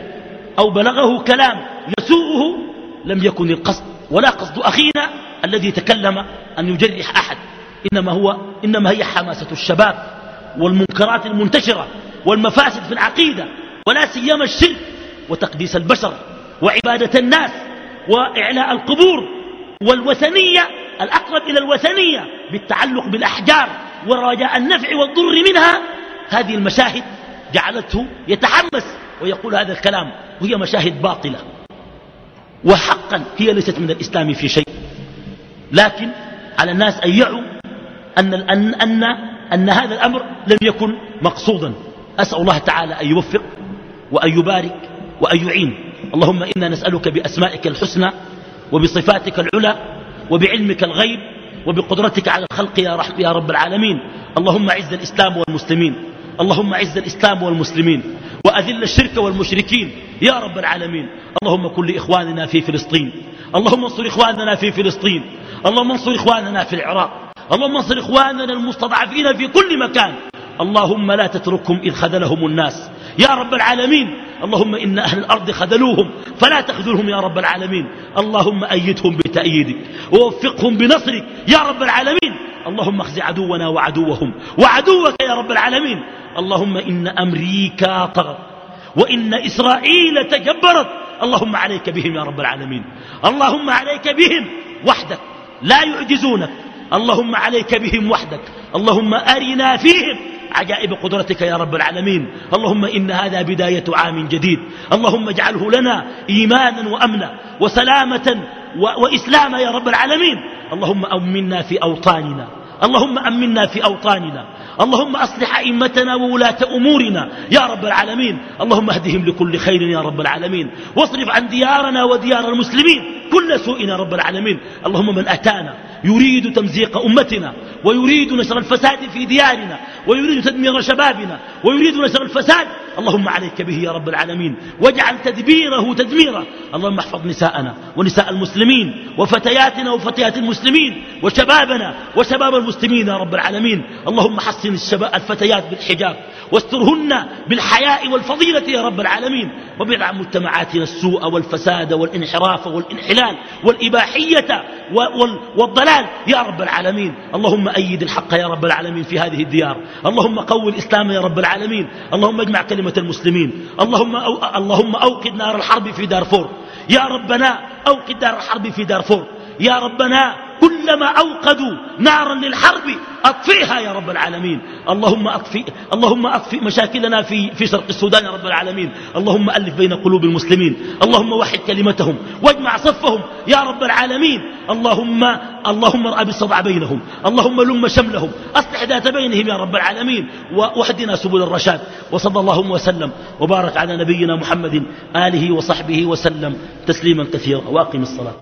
[SPEAKER 2] أو بلغه كلام يسوءه لم يكن القصد ولا قصد أخينا الذي تكلم أن يجرح أحد. إنما, هو إنما هي حماسة الشباب والمنكرات المنتشرة والمفاسد في العقيدة ولا سيما الشرك وتقديس البشر وعبادة الناس وإعلاء القبور والوثنية الأقرب إلى الوثنية بالتعلق بالأحجار ورجاء النفع والضر منها. هذه المشاهد جعلته يتحمس ويقول هذا الكلام وهي مشاهد باطلة. وحقا هي ليست من الإسلام في شيء. لكن على الناس أن يعوا أن, أن, أن, أن هذا الأمر لم يكن مقصودا. أسأل الله تعالى أن يوفق وأن يبارك وأن يعين. اللهم إنا نسألك بأسمائك الحسنى وبصفاتك العلى وبعلمك الغيب وبقدرتك على الخلق يا, رب العالمين. اللهم عز الإسلام والمسلمين. اللهم عز الإسلام والمسلمين. وأذل الشرك والمشركين. يا رب العالمين. اللهم كن لإخواننا في فلسطين. اللهم انصر إخواننا في فلسطين. اللهم انصر إخواننا في العراق. اللهم انصر إخواننا المستضعفين في كل مكان. اللهم لا تتركهم إذ خذلهم الناس. يا رب العالمين. اللهم إن أهل الأرض خذلوهم. فلا تخذلهم يا رب العالمين. اللهم أيدهم بتأييدك. ووفقهم بنصرك. يا رب العالمين. اللهم اخزي عدونا وعدوهم. وعدوك يا رب العالمين. اللهم إن أمريكا طغت وإن إسرائيل تجبرت اللهم عليك بهم يا رب العالمين. اللهم عليك بهم وحدك لا يعجزونك. اللهم عليك بهم وحدك. اللهم أرنا فيهم عجائب قدرتك يا رب العالمين. اللهم إن هذا بداية عام جديد. اللهم اجعله لنا إيمانا وأمنا وسلامة وإسلاما يا رب العالمين. اللهم أمنا في أوطاننا. اللهم أمنا في أوطاننا. اللهم أصلح أئمتنا وولاة أمورنا يا رب العالمين. اللهم اهدهم لكل خير يا رب العالمين. واصرف عن ديارنا وديار المسلمين كل سوء يا رب العالمين. اللهم من أتانا يريد تمزيق أمتنا ويريد نشر الفساد في ديارنا ويريد تدمير شبابنا ويريد نشر الفساد. اللهم عليك به يا رب العالمين. واجعل تدبيره تدميرا اللهم احفظ نساءنا ونساء المسلمين وفتياتنا وفتيات المسلمين وشبابنا وشباب المسلمين يا رب العالمين. اللهم حصن الشباب الفتيات بالحجاب. واسترهن بالحياء والفضيلة يا رب العالمين. وابعد عن مجتمعاتنا السوء والفساد والانحراف والانحلال والإباحية والضلال يا رب العالمين. اللهم أيد الحق يا رب العالمين في هذه الديار. اللهم قوي الإسلام يا رب العالمين. اللهم اجمع كلمة المسلمين. اللهم, أو اللهم أوقد نار الحرب في دارفور. يا ربنا أوقد نار الحرب في دارفور. يا ربنا كلما أوقدوا نارا للحرب أطفئها يا رب العالمين. اللهم أطفئ, اللهم أطفئ مشاكلنا في, في شرق السودان يا رب العالمين. اللهم ألف بين قلوب المسلمين. اللهم وحد كلمتهم. واجمع صفهم يا رب العالمين. اللهم اللهم ارأى بالصدع بينهم. اللهم لم شملهم. أصلح ذات بينهم يا رب العالمين. واهدنا سبل الرشاد. وصلى اللهم وسلم. وبارك على نبينا محمد آله وصحبه وسلم. تسليما كثيرا. وأقم الصلاة.